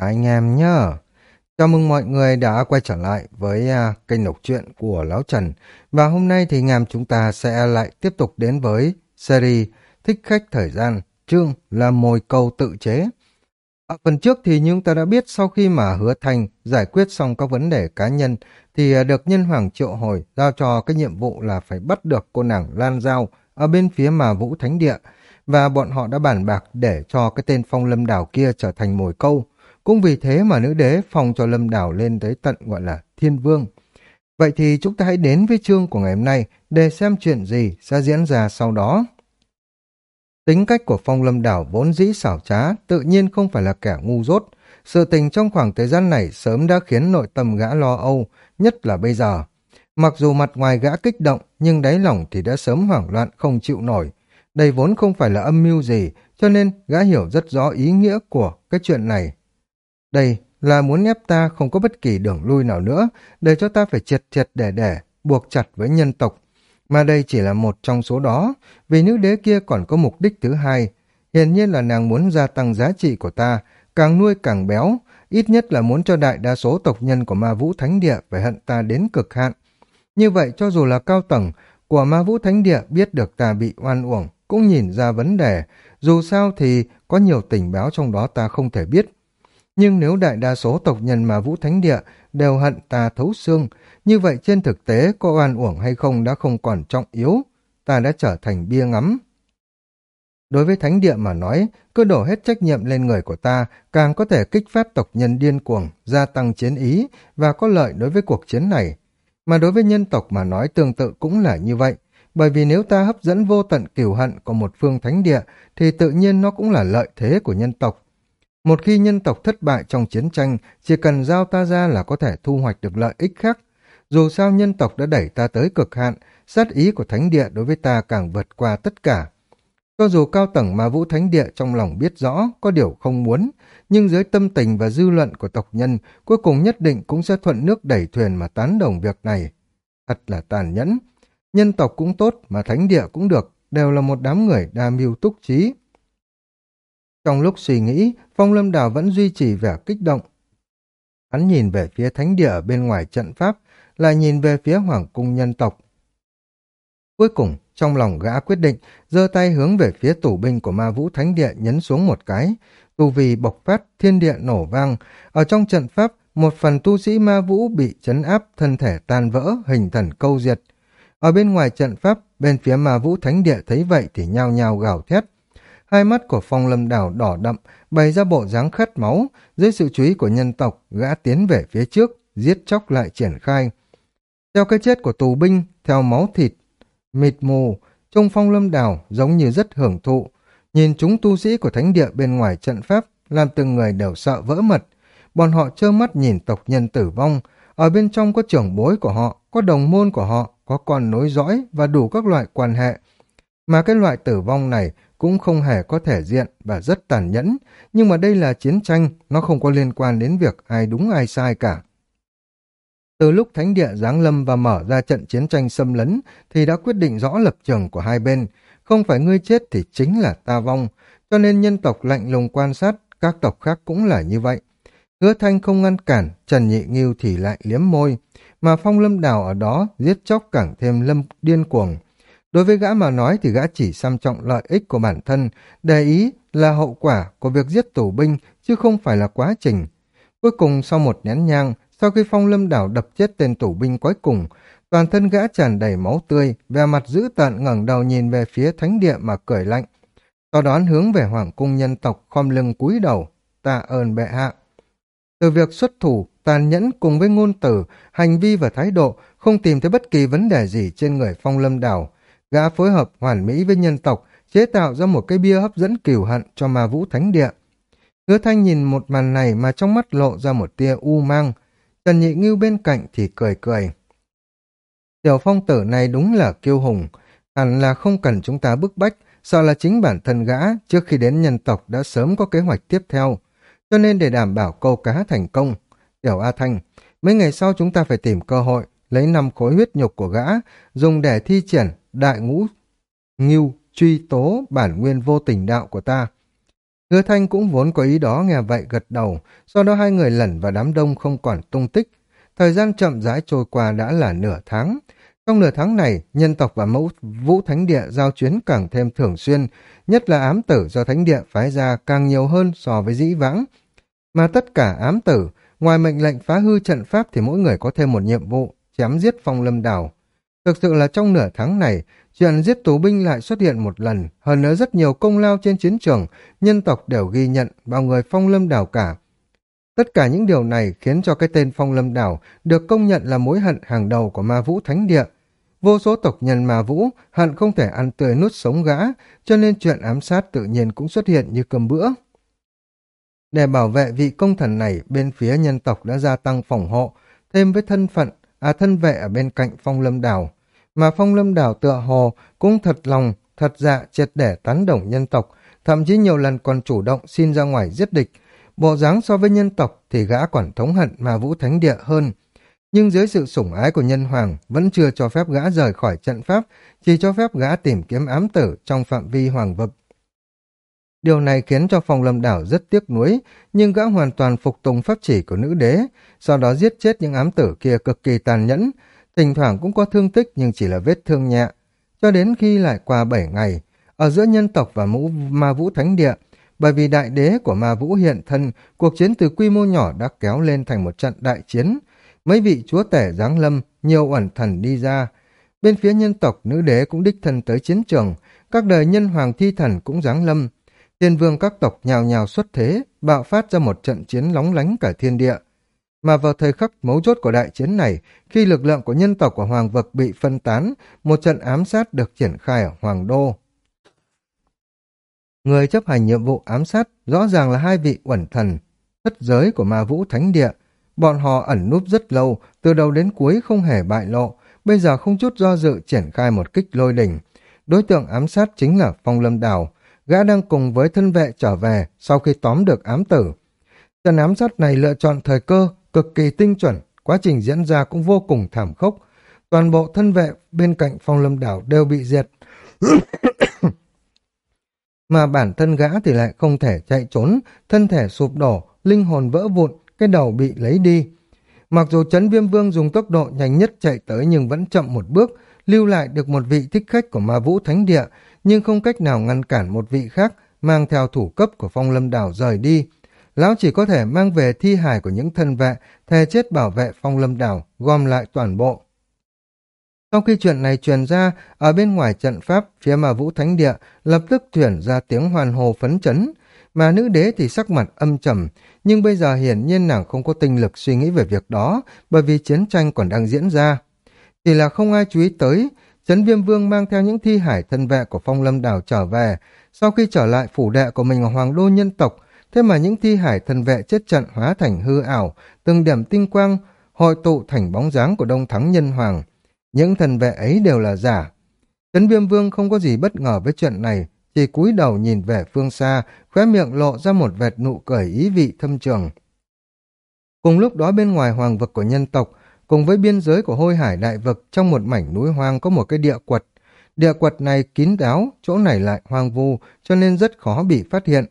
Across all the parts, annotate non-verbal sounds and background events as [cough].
Chào anh em nhá. Chào mừng mọi người đã quay trở lại với uh, kênh đọc truyện của Lão Trần. Và hôm nay thì ngàm chúng ta sẽ lại tiếp tục đến với series Thích khách thời gian, chương là mồi câu tự chế. Ở phần trước thì chúng ta đã biết sau khi mà hứa thành giải quyết xong các vấn đề cá nhân thì uh, được nhân hoàng triệu hồi giao cho cái nhiệm vụ là phải bắt được cô nàng Lan Giao ở bên phía mà Vũ Thánh Địa và bọn họ đã bàn bạc để cho cái tên phong lâm đảo kia trở thành mồi câu. Cũng vì thế mà nữ đế phong cho lâm đảo lên tới tận gọi là thiên vương. Vậy thì chúng ta hãy đến với chương của ngày hôm nay để xem chuyện gì sẽ diễn ra sau đó. Tính cách của phong lâm đảo vốn dĩ xảo trá, tự nhiên không phải là kẻ ngu dốt. Sự tình trong khoảng thời gian này sớm đã khiến nội tâm gã lo âu, nhất là bây giờ. Mặc dù mặt ngoài gã kích động, nhưng đáy lòng thì đã sớm hoảng loạn không chịu nổi. Đây vốn không phải là âm mưu gì, cho nên gã hiểu rất rõ ý nghĩa của cái chuyện này. Đây là muốn ép ta không có bất kỳ đường lui nào nữa, để cho ta phải triệt triệt để để, buộc chặt với nhân tộc. Mà đây chỉ là một trong số đó, vì nữ đế kia còn có mục đích thứ hai. Hiển nhiên là nàng muốn gia tăng giá trị của ta, càng nuôi càng béo, ít nhất là muốn cho đại đa số tộc nhân của ma vũ thánh địa phải hận ta đến cực hạn. Như vậy cho dù là cao tầng của ma vũ thánh địa biết được ta bị oan uổng, cũng nhìn ra vấn đề, dù sao thì có nhiều tình báo trong đó ta không thể biết. Nhưng nếu đại đa số tộc nhân mà Vũ Thánh Địa đều hận ta thấu xương, như vậy trên thực tế có oan uổng hay không đã không còn trọng yếu, ta đã trở thành bia ngắm. Đối với Thánh Địa mà nói, cứ đổ hết trách nhiệm lên người của ta càng có thể kích phát tộc nhân điên cuồng, gia tăng chiến ý và có lợi đối với cuộc chiến này. Mà đối với nhân tộc mà nói tương tự cũng là như vậy, bởi vì nếu ta hấp dẫn vô tận cửu hận của một phương thánh địa thì tự nhiên nó cũng là lợi thế của nhân tộc. Một khi nhân tộc thất bại trong chiến tranh, chỉ cần giao ta ra là có thể thu hoạch được lợi ích khác. Dù sao nhân tộc đã đẩy ta tới cực hạn, sát ý của thánh địa đối với ta càng vượt qua tất cả. Cho dù cao tầng mà vũ thánh địa trong lòng biết rõ có điều không muốn, nhưng dưới tâm tình và dư luận của tộc nhân cuối cùng nhất định cũng sẽ thuận nước đẩy thuyền mà tán đồng việc này. Thật là tàn nhẫn. Nhân tộc cũng tốt mà thánh địa cũng được, đều là một đám người đa mưu túc trí. Trong lúc suy nghĩ, Phong Lâm Đào vẫn duy trì vẻ kích động. Hắn nhìn về phía thánh địa ở bên ngoài trận pháp, lại nhìn về phía hoàng cung nhân tộc. Cuối cùng, trong lòng gã quyết định, giơ tay hướng về phía tủ binh của ma vũ thánh địa nhấn xuống một cái. Tu vì bộc phát, thiên địa nổ vang. Ở trong trận pháp, một phần tu sĩ ma vũ bị chấn áp, thân thể tan vỡ, hình thần câu diệt. Ở bên ngoài trận pháp, bên phía ma vũ thánh địa thấy vậy thì nhao nhao gào thét. Hai mắt của phong lâm đảo đỏ đậm, bày ra bộ dáng khát máu, dưới sự chú ý của nhân tộc, gã tiến về phía trước, giết chóc lại triển khai. Theo cái chết của tù binh, theo máu thịt, mịt mù, trông phong lâm đảo giống như rất hưởng thụ. Nhìn chúng tu sĩ của thánh địa bên ngoài trận pháp, làm từng người đều sợ vỡ mật. Bọn họ trơ mắt nhìn tộc nhân tử vong, ở bên trong có trưởng bối của họ, có đồng môn của họ, có con nối dõi và đủ các loại quan hệ. Mà cái loại tử vong này cũng không hề có thể diện và rất tàn nhẫn, nhưng mà đây là chiến tranh, nó không có liên quan đến việc ai đúng ai sai cả. Từ lúc Thánh Địa giáng lâm và mở ra trận chiến tranh xâm lấn thì đã quyết định rõ lập trường của hai bên, không phải ngươi chết thì chính là ta vong, cho nên nhân tộc lạnh lùng quan sát, các tộc khác cũng là như vậy. Hứa Thanh không ngăn cản, Trần Nhị Nghiêu thì lại liếm môi, mà Phong Lâm Đào ở đó giết chóc càng thêm lâm điên cuồng. Đối với gã mà nói thì gã chỉ xăm trọng lợi ích của bản thân, để ý là hậu quả của việc giết tù binh chứ không phải là quá trình. Cuối cùng sau một nén nhang, sau khi phong lâm đảo đập chết tên tù binh cuối cùng, toàn thân gã tràn đầy máu tươi, vẻ mặt dữ tợn ngẩng đầu nhìn về phía thánh địa mà cười lạnh. Sau đó hướng về hoàng cung nhân tộc khom lưng cúi đầu, tạ ơn bệ hạ. Từ việc xuất thủ, tàn nhẫn cùng với ngôn từ, hành vi và thái độ không tìm thấy bất kỳ vấn đề gì trên người phong lâm đảo, gã phối hợp hoàn mỹ với nhân tộc, chế tạo ra một cái bia hấp dẫn cửu hận cho ma vũ thánh địa. Hứa thanh nhìn một màn này mà trong mắt lộ ra một tia u mang, Trần Nhị Ngưu bên cạnh thì cười cười. Tiểu phong tử này đúng là kiêu hùng, hẳn là không cần chúng ta bức bách, sợ là chính bản thân gã trước khi đến nhân tộc đã sớm có kế hoạch tiếp theo. Cho nên để đảm bảo câu cá thành công, Tiểu A Thanh, mấy ngày sau chúng ta phải tìm cơ hội lấy năm khối huyết nhục của gã, dùng để thi triển đại ngũ ngưu truy tố bản nguyên vô tình đạo của ta. Hứa Thanh cũng vốn có ý đó nghe vậy gật đầu, sau đó hai người lẩn vào đám đông không còn tung tích. Thời gian chậm rãi trôi qua đã là nửa tháng. Trong nửa tháng này, nhân tộc và mẫu vũ thánh địa giao chuyến càng thêm thường xuyên, nhất là ám tử do thánh địa phái ra càng nhiều hơn so với dĩ vãng. Mà tất cả ám tử, ngoài mệnh lệnh phá hư trận pháp thì mỗi người có thêm một nhiệm vụ, chém giết phong lâm đảo. Thực sự là trong nửa tháng này, chuyện giết tù binh lại xuất hiện một lần, hơn nữa rất nhiều công lao trên chiến trường, nhân tộc đều ghi nhận bao người phong lâm đảo cả. Tất cả những điều này khiến cho cái tên phong lâm đảo được công nhận là mối hận hàng đầu của ma vũ thánh địa. Vô số tộc nhân ma vũ hận không thể ăn tươi nuốt sống gã, cho nên chuyện ám sát tự nhiên cũng xuất hiện như cơm bữa. Để bảo vệ vị công thần này, bên phía nhân tộc đã gia tăng phòng hộ, thêm với thân phận, à thân vệ ở bên cạnh phong lâm đảo mà phong lâm đảo tựa hồ cũng thật lòng, thật dạ triệt để tán đồng nhân tộc, thậm chí nhiều lần còn chủ động xin ra ngoài giết địch. Bộ dáng so với nhân tộc thì gã còn thống hận mà vũ thánh địa hơn. Nhưng dưới sự sủng ái của nhân hoàng vẫn chưa cho phép gã rời khỏi trận pháp, chỉ cho phép gã tìm kiếm ám tử trong phạm vi hoàng vực. Điều này khiến cho phong lâm đảo rất tiếc nuối, nhưng gã hoàn toàn phục tùng pháp chỉ của nữ đế, sau đó giết chết những ám tử kia cực kỳ tàn nhẫn, Thỉnh thoảng cũng có thương tích nhưng chỉ là vết thương nhẹ. Cho đến khi lại qua 7 ngày, ở giữa nhân tộc và mũ ma vũ thánh địa, bởi vì đại đế của ma vũ hiện thân, cuộc chiến từ quy mô nhỏ đã kéo lên thành một trận đại chiến. Mấy vị chúa tể giáng lâm, nhiều ẩn thần đi ra. Bên phía nhân tộc, nữ đế cũng đích thân tới chiến trường, các đời nhân hoàng thi thần cũng giáng lâm. Thiên vương các tộc nhào nhào xuất thế, bạo phát ra một trận chiến lóng lánh cả thiên địa. Mà vào thời khắc mấu chốt của đại chiến này, khi lực lượng của nhân tộc của Hoàng vực bị phân tán, một trận ám sát được triển khai ở Hoàng Đô. Người chấp hành nhiệm vụ ám sát rõ ràng là hai vị uẩn thần, thất giới của ma vũ thánh địa. Bọn họ ẩn núp rất lâu, từ đầu đến cuối không hề bại lộ, bây giờ không chút do dự triển khai một kích lôi đỉnh. Đối tượng ám sát chính là Phong Lâm Đào, gã đang cùng với thân vệ trở về sau khi tóm được ám tử. Trận ám sát này lựa chọn thời cơ, cực kỳ tinh chuẩn, quá trình diễn ra cũng vô cùng thảm khốc. Toàn bộ thân vệ bên cạnh phong lâm đảo đều bị diệt. [coughs] mà bản thân gã thì lại không thể chạy trốn, thân thể sụp đổ, linh hồn vỡ vụn, cái đầu bị lấy đi. Mặc dù Trấn viêm vương dùng tốc độ nhanh nhất chạy tới nhưng vẫn chậm một bước, lưu lại được một vị thích khách của ma vũ thánh địa, nhưng không cách nào ngăn cản một vị khác mang theo thủ cấp của phong lâm đảo rời đi lão chỉ có thể mang về thi hài của những thân vệ, thề chết bảo vệ phong lâm đảo, gom lại toàn bộ. Sau khi chuyện này truyền ra, ở bên ngoài trận pháp, phía mà Vũ Thánh Địa lập tức chuyển ra tiếng hoàn hồ phấn chấn, mà nữ đế thì sắc mặt âm trầm, nhưng bây giờ hiển nhiên nàng không có tinh lực suy nghĩ về việc đó, bởi vì chiến tranh còn đang diễn ra. Chỉ là không ai chú ý tới, Trấn Viêm Vương mang theo những thi hải thân vệ của phong lâm đảo trở về, sau khi trở lại phủ đệ của mình ở Hoàng Đô Nhân Tộc, Thế mà những thi hải thần vệ chết trận hóa thành hư ảo, từng điểm tinh quang, hội tụ thành bóng dáng của Đông Thắng Nhân Hoàng. Những thần vệ ấy đều là giả. Trấn Viêm Vương không có gì bất ngờ với chuyện này, chỉ cúi đầu nhìn về phương xa, khóe miệng lộ ra một vệt nụ cười ý vị thâm trường. Cùng lúc đó bên ngoài hoàng vực của nhân tộc, cùng với biên giới của hôi hải đại vực, trong một mảnh núi hoang có một cái địa quật. Địa quật này kín đáo, chỗ này lại hoang vu, cho nên rất khó bị phát hiện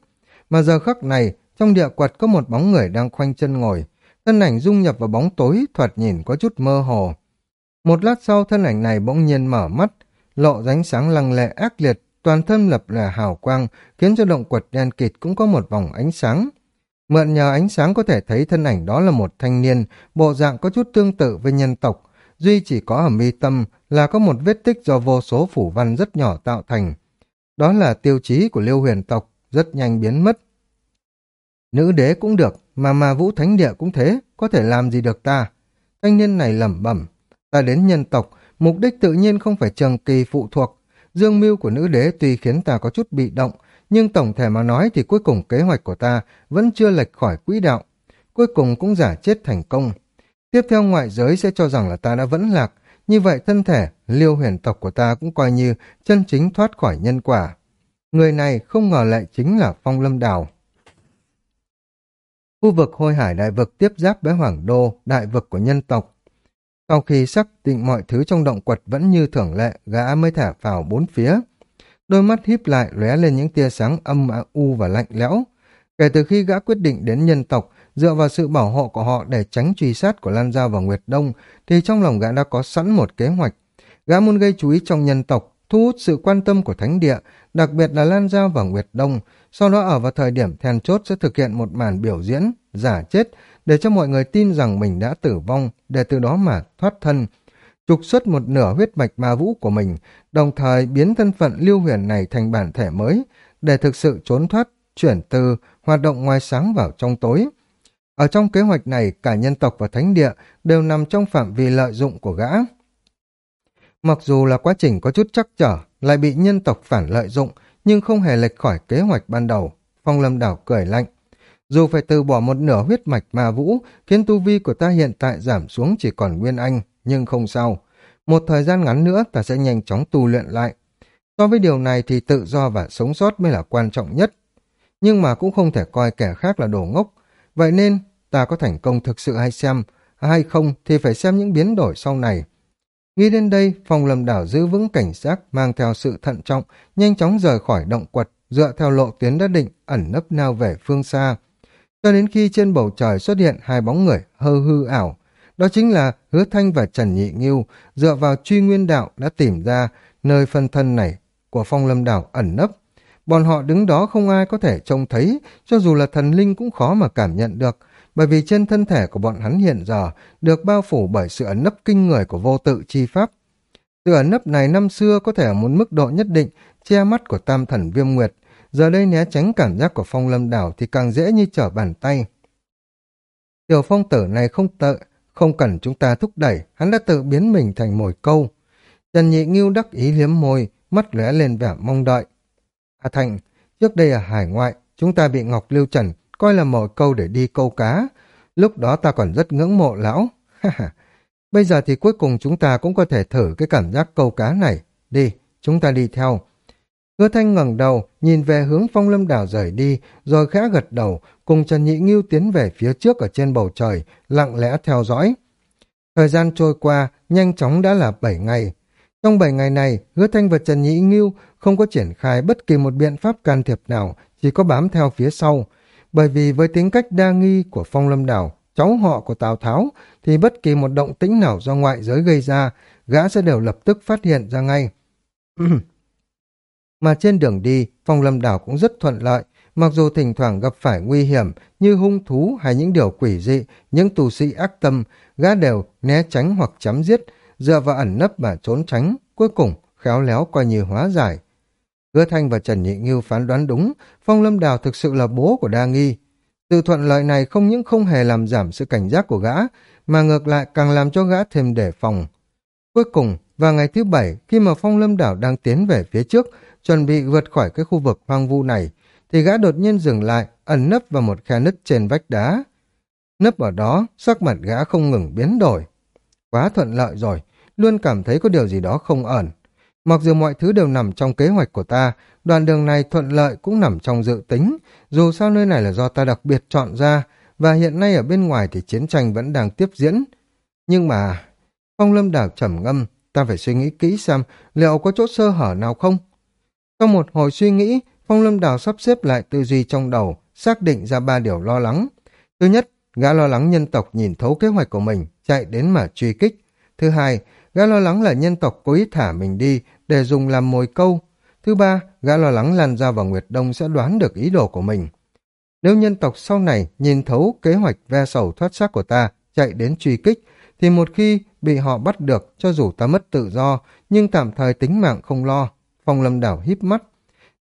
mà giờ khắc này, trong địa quật có một bóng người đang khoanh chân ngồi, thân ảnh dung nhập vào bóng tối, thoạt nhìn có chút mơ hồ. Một lát sau thân ảnh này bỗng nhiên mở mắt, lộ ránh sáng lăng lệ ác liệt, toàn thân lập là hào quang, khiến cho động quật đen kịt cũng có một vòng ánh sáng. Mượn nhờ ánh sáng có thể thấy thân ảnh đó là một thanh niên, bộ dạng có chút tương tự với nhân tộc, duy chỉ có ở mi tâm là có một vết tích do vô số phủ văn rất nhỏ tạo thành. Đó là tiêu chí của liêu huyền tộc, rất nhanh biến mất. Nữ đế cũng được, mà mà vũ thánh địa cũng thế, có thể làm gì được ta? Thanh niên này lẩm bẩm, ta đến nhân tộc, mục đích tự nhiên không phải trần kỳ phụ thuộc. Dương mưu của nữ đế tuy khiến ta có chút bị động, nhưng tổng thể mà nói thì cuối cùng kế hoạch của ta vẫn chưa lệch khỏi quỹ đạo. Cuối cùng cũng giả chết thành công. Tiếp theo ngoại giới sẽ cho rằng là ta đã vẫn lạc, như vậy thân thể, liêu huyền tộc của ta cũng coi như chân chính thoát khỏi nhân quả. Người này không ngờ lại chính là Phong Lâm Đào. Khu vực hôi hải đại vực tiếp giáp với Hoàng Đô, đại vực của nhân tộc. Sau khi xác định mọi thứ trong động quật vẫn như thường lệ, gã mới thả vào bốn phía. Đôi mắt híp lại lóe lên những tia sáng âm u và lạnh lẽo. Kể từ khi gã quyết định đến nhân tộc, dựa vào sự bảo hộ của họ để tránh truy sát của Lan Giao và Nguyệt Đông, thì trong lòng gã đã có sẵn một kế hoạch. Gã muốn gây chú ý trong nhân tộc, thu hút sự quan tâm của thánh địa, đặc biệt là Lan Giao và Nguyệt Đông, sau đó ở vào thời điểm then chốt sẽ thực hiện một màn biểu diễn, giả chết, để cho mọi người tin rằng mình đã tử vong, để từ đó mà thoát thân, trục xuất một nửa huyết mạch ma vũ của mình, đồng thời biến thân phận lưu huyền này thành bản thể mới, để thực sự trốn thoát, chuyển từ hoạt động ngoài sáng vào trong tối. Ở trong kế hoạch này, cả nhân tộc và thánh địa đều nằm trong phạm vi lợi dụng của gã. Mặc dù là quá trình có chút chắc trở, lại bị nhân tộc phản lợi dụng, nhưng không hề lệch khỏi kế hoạch ban đầu. Phong lâm đảo cười lạnh. Dù phải từ bỏ một nửa huyết mạch ma vũ, khiến tu vi của ta hiện tại giảm xuống chỉ còn nguyên anh, nhưng không sao. Một thời gian ngắn nữa ta sẽ nhanh chóng tu luyện lại. So với điều này thì tự do và sống sót mới là quan trọng nhất. Nhưng mà cũng không thể coi kẻ khác là đồ ngốc. Vậy nên ta có thành công thực sự hay xem, hay không thì phải xem những biến đổi sau này. Nghĩ đến đây, phòng lầm đảo giữ vững cảnh giác, mang theo sự thận trọng, nhanh chóng rời khỏi động quật, dựa theo lộ tuyến đã định, ẩn nấp nào về phương xa. Cho đến khi trên bầu trời xuất hiện hai bóng người hơ hư ảo, đó chính là Hứa Thanh và Trần Nhị Nghiêu, dựa vào truy nguyên đạo đã tìm ra nơi phân thân này của phong lâm đảo ẩn nấp. Bọn họ đứng đó không ai có thể trông thấy, cho dù là thần linh cũng khó mà cảm nhận được, bởi vì trên thân thể của bọn hắn hiện giờ được bao phủ bởi sự ẩn nấp kinh người của vô tự chi pháp. Sự ẩn nấp này năm xưa có thể ở một mức độ nhất định che mắt của tam thần viêm nguyệt, giờ đây né tránh cảm giác của phong lâm đảo thì càng dễ như trở bàn tay. Tiểu phong tử này không tệ, không cần chúng ta thúc đẩy, hắn đã tự biến mình thành mồi câu. Trần Nhị Nghiêu đắc ý liếm môi, mắt lóe lên vẻ mong đợi. À Thành, trước đây ở hải ngoại, chúng ta bị Ngọc Lưu Trần coi là mồi câu để đi câu cá. Lúc đó ta còn rất ngưỡng mộ lão. [laughs] Bây giờ thì cuối cùng chúng ta cũng có thể thử cái cảm giác câu cá này. Đi, chúng ta đi theo. Hứa Thanh ngẩng đầu, nhìn về hướng phong lâm đảo rời đi, rồi khẽ gật đầu, cùng Trần Nhị Nghiêu tiến về phía trước ở trên bầu trời, lặng lẽ theo dõi. Thời gian trôi qua, nhanh chóng đã là 7 ngày. Trong 7 ngày này, Hứa Thanh và Trần Nhị Nghiêu không có triển khai bất kỳ một biện pháp can thiệp nào, chỉ có bám theo phía sau. Bởi vì với tính cách đa nghi của phong lâm đảo, cháu họ của Tào Tháo, thì bất kỳ một động tĩnh nào do ngoại giới gây ra, gã sẽ đều lập tức phát hiện ra ngay. [clears throat] Mà trên đường đi, phong lâm đảo cũng rất thuận lợi, mặc dù thỉnh thoảng gặp phải nguy hiểm như hung thú hay những điều quỷ dị, những tù sĩ ác tâm, gã đều né tránh hoặc chấm giết, dựa vào ẩn nấp mà trốn tránh, cuối cùng khéo léo coi như hóa giải. Hứa Thanh và Trần Nhị Ngưu phán đoán đúng, Phong Lâm Đào thực sự là bố của Đa Nghi. Sự thuận lợi này không những không hề làm giảm sự cảnh giác của gã, mà ngược lại càng làm cho gã thêm đề phòng. Cuối cùng, vào ngày thứ bảy, khi mà Phong Lâm Đảo đang tiến về phía trước, chuẩn bị vượt khỏi cái khu vực hoang vu này, thì gã đột nhiên dừng lại, ẩn nấp vào một khe nứt trên vách đá. Nấp ở đó, sắc mặt gã không ngừng biến đổi. Quá thuận lợi rồi, luôn cảm thấy có điều gì đó không ẩn. Mặc dù mọi thứ đều nằm trong kế hoạch của ta, đoạn đường này thuận lợi cũng nằm trong dự tính, dù sao nơi này là do ta đặc biệt chọn ra, và hiện nay ở bên ngoài thì chiến tranh vẫn đang tiếp diễn. Nhưng mà, phong lâm đảo trầm ngâm, ta phải suy nghĩ kỹ xem liệu có chỗ sơ hở nào không? Sau một hồi suy nghĩ, Phong Lâm Đào sắp xếp lại tư duy trong đầu, xác định ra ba điều lo lắng. Thứ nhất, gã lo lắng nhân tộc nhìn thấu kế hoạch của mình, chạy đến mà truy kích. Thứ hai, gã lo lắng là nhân tộc cố ý thả mình đi để dùng làm mồi câu. Thứ ba, gã lo lắng Lan Giao và Nguyệt Đông sẽ đoán được ý đồ của mình. Nếu nhân tộc sau này nhìn thấu kế hoạch ve sầu thoát xác của ta, chạy đến truy kích, thì một khi bị họ bắt được, cho dù ta mất tự do, nhưng tạm thời tính mạng không lo. Phong Lâm Đảo híp mắt.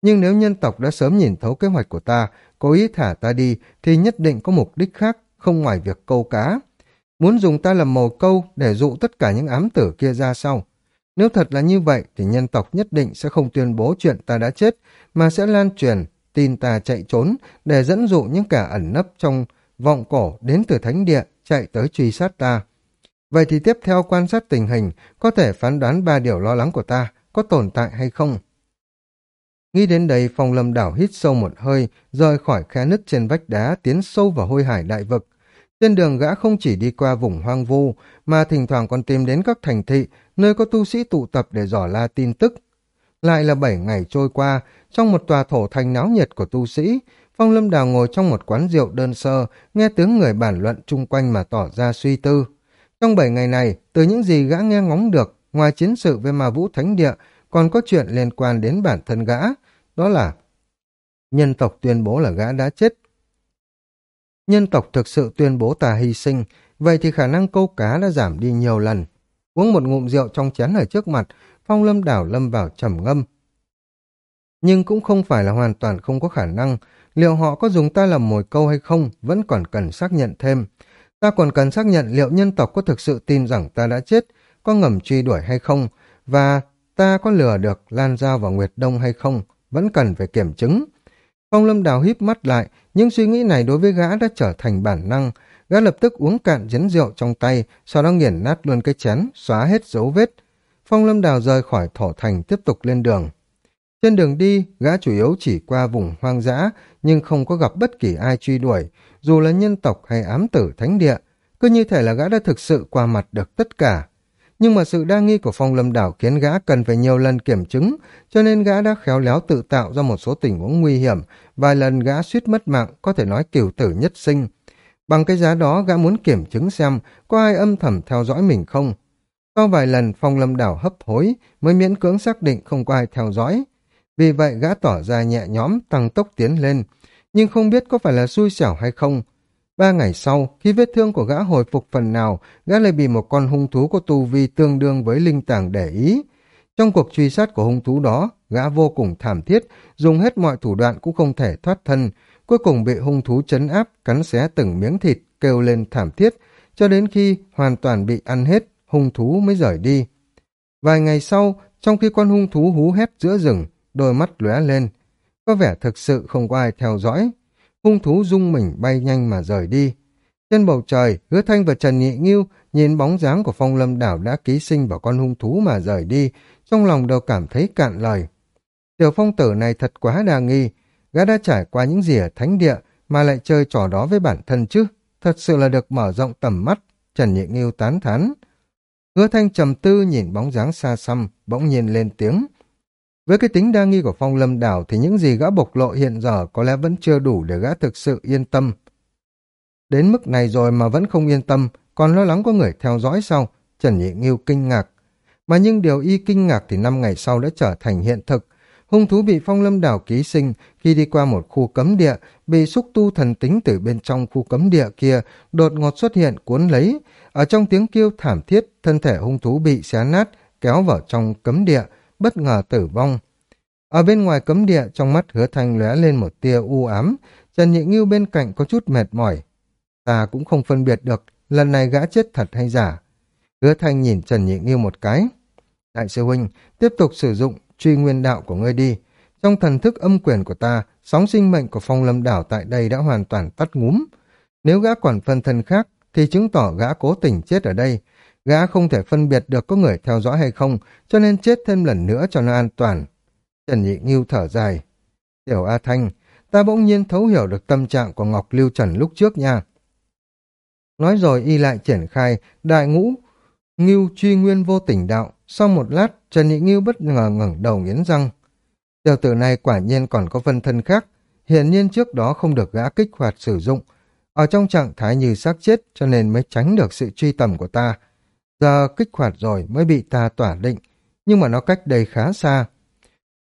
Nhưng nếu nhân tộc đã sớm nhìn thấu kế hoạch của ta, cố ý thả ta đi, thì nhất định có mục đích khác, không ngoài việc câu cá. Muốn dùng ta làm mồi câu để dụ tất cả những ám tử kia ra sau. Nếu thật là như vậy, thì nhân tộc nhất định sẽ không tuyên bố chuyện ta đã chết, mà sẽ lan truyền tin ta chạy trốn để dẫn dụ những kẻ ẩn nấp trong vọng cổ đến từ thánh địa chạy tới truy sát ta. Vậy thì tiếp theo quan sát tình hình, có thể phán đoán ba điều lo lắng của ta, có tồn tại hay không. Nghĩ đến đây phong lâm đảo hít sâu một hơi, rời khỏi khe nứt trên vách đá tiến sâu vào hôi hải đại vực. Trên đường gã không chỉ đi qua vùng hoang vu, mà thỉnh thoảng còn tìm đến các thành thị, nơi có tu sĩ tụ tập để dò la tin tức. Lại là bảy ngày trôi qua, trong một tòa thổ thành náo nhiệt của tu sĩ, Phong Lâm Đào ngồi trong một quán rượu đơn sơ, nghe tiếng người bản luận chung quanh mà tỏ ra suy tư. Trong bảy ngày này, từ những gì gã nghe ngóng được, ngoài chiến sự với ma vũ thánh địa, còn có chuyện liên quan đến bản thân gã, đó là nhân tộc tuyên bố là gã đã chết. Nhân tộc thực sự tuyên bố tà hy sinh, vậy thì khả năng câu cá đã giảm đi nhiều lần. Uống một ngụm rượu trong chén ở trước mặt, Phong Lâm đảo lâm vào trầm ngâm. Nhưng cũng không phải là hoàn toàn không có khả năng, liệu họ có dùng ta làm mồi câu hay không vẫn còn cần xác nhận thêm. Ta còn cần xác nhận liệu nhân tộc có thực sự tin rằng ta đã chết, có ngầm truy đuổi hay không, và ta có lừa được Lan Giao và Nguyệt Đông hay không, vẫn cần phải kiểm chứng. Phong Lâm Đào híp mắt lại, nhưng suy nghĩ này đối với gã đã trở thành bản năng. Gã lập tức uống cạn chén rượu trong tay, sau đó nghiền nát luôn cái chén, xóa hết dấu vết. Phong Lâm Đào rời khỏi thổ thành tiếp tục lên đường. Trên đường đi, gã chủ yếu chỉ qua vùng hoang dã, nhưng không có gặp bất kỳ ai truy đuổi, dù là nhân tộc hay ám tử thánh địa. Cứ như thể là gã đã thực sự qua mặt được tất cả. Nhưng mà sự đa nghi của phong lâm đảo khiến gã cần phải nhiều lần kiểm chứng, cho nên gã đã khéo léo tự tạo ra một số tình huống nguy hiểm, vài lần gã suýt mất mạng, có thể nói cửu tử nhất sinh. Bằng cái giá đó gã muốn kiểm chứng xem có ai âm thầm theo dõi mình không. Sau vài lần phong lâm đảo hấp hối mới miễn cưỡng xác định không có ai theo dõi. Vì vậy gã tỏ ra nhẹ nhõm tăng tốc tiến lên, nhưng không biết có phải là xui xẻo hay không. Ba ngày sau, khi vết thương của gã hồi phục phần nào, gã lại bị một con hung thú có tu vi tương đương với linh tàng để ý. Trong cuộc truy sát của hung thú đó, gã vô cùng thảm thiết, dùng hết mọi thủ đoạn cũng không thể thoát thân, cuối cùng bị hung thú chấn áp, cắn xé từng miếng thịt, kêu lên thảm thiết, cho đến khi hoàn toàn bị ăn hết, hung thú mới rời đi. Vài ngày sau, trong khi con hung thú hú hét giữa rừng, đôi mắt lóe lên. Có vẻ thực sự không có ai theo dõi. Hung thú rung mình bay nhanh mà rời đi. Trên bầu trời, Hứa Thanh và Trần Nhị Nghiêu nhìn bóng dáng của phong lâm đảo đã ký sinh vào con hung thú mà rời đi, trong lòng đều cảm thấy cạn lời. Tiểu phong tử này thật quá đa nghi, gã đã trải qua những gì ở thánh địa mà lại chơi trò đó với bản thân chứ, thật sự là được mở rộng tầm mắt, Trần Nhị Nghiêu tán thán. Hứa Thanh trầm tư nhìn bóng dáng xa xăm, bỗng nhiên lên tiếng. Với cái tính đa nghi của phong lâm đảo thì những gì gã bộc lộ hiện giờ có lẽ vẫn chưa đủ để gã thực sự yên tâm. Đến mức này rồi mà vẫn không yên tâm, còn lo lắng có người theo dõi sau, Trần Nhị Nghiêu kinh ngạc. Mà nhưng điều y kinh ngạc thì năm ngày sau đã trở thành hiện thực. Hung thú bị phong lâm đảo ký sinh khi đi qua một khu cấm địa, bị xúc tu thần tính từ bên trong khu cấm địa kia đột ngột xuất hiện cuốn lấy. Ở trong tiếng kêu thảm thiết, thân thể hung thú bị xé nát, kéo vào trong cấm địa, bất ngờ tử vong. Ở bên ngoài cấm địa, trong mắt hứa thanh lóe lên một tia u ám, Trần Nhị Ngưu bên cạnh có chút mệt mỏi. Ta cũng không phân biệt được lần này gã chết thật hay giả. Hứa thanh nhìn Trần Nhị Ngưu một cái. Đại sư huynh, tiếp tục sử dụng truy nguyên đạo của ngươi đi. Trong thần thức âm quyền của ta, sóng sinh mệnh của phong lâm đảo tại đây đã hoàn toàn tắt ngúm. Nếu gã còn phân thân khác, thì chứng tỏ gã cố tình chết ở đây, Gã không thể phân biệt được có người theo dõi hay không, cho nên chết thêm lần nữa cho nó an toàn. Trần Nhị Nghiêu thở dài. Tiểu A Thanh, ta bỗng nhiên thấu hiểu được tâm trạng của Ngọc Lưu Trần lúc trước nha. Nói rồi y lại triển khai đại ngũ, Nghiêu truy nguyên vô tình đạo. Sau một lát, Trần Nhị Nghiêu bất ngờ ngẩng đầu nghiến răng. Tiểu tử này quả nhiên còn có phân thân khác, hiển nhiên trước đó không được gã kích hoạt sử dụng. Ở trong trạng thái như xác chết cho nên mới tránh được sự truy tầm của ta. Giờ kích hoạt rồi mới bị ta tỏa định, nhưng mà nó cách đây khá xa.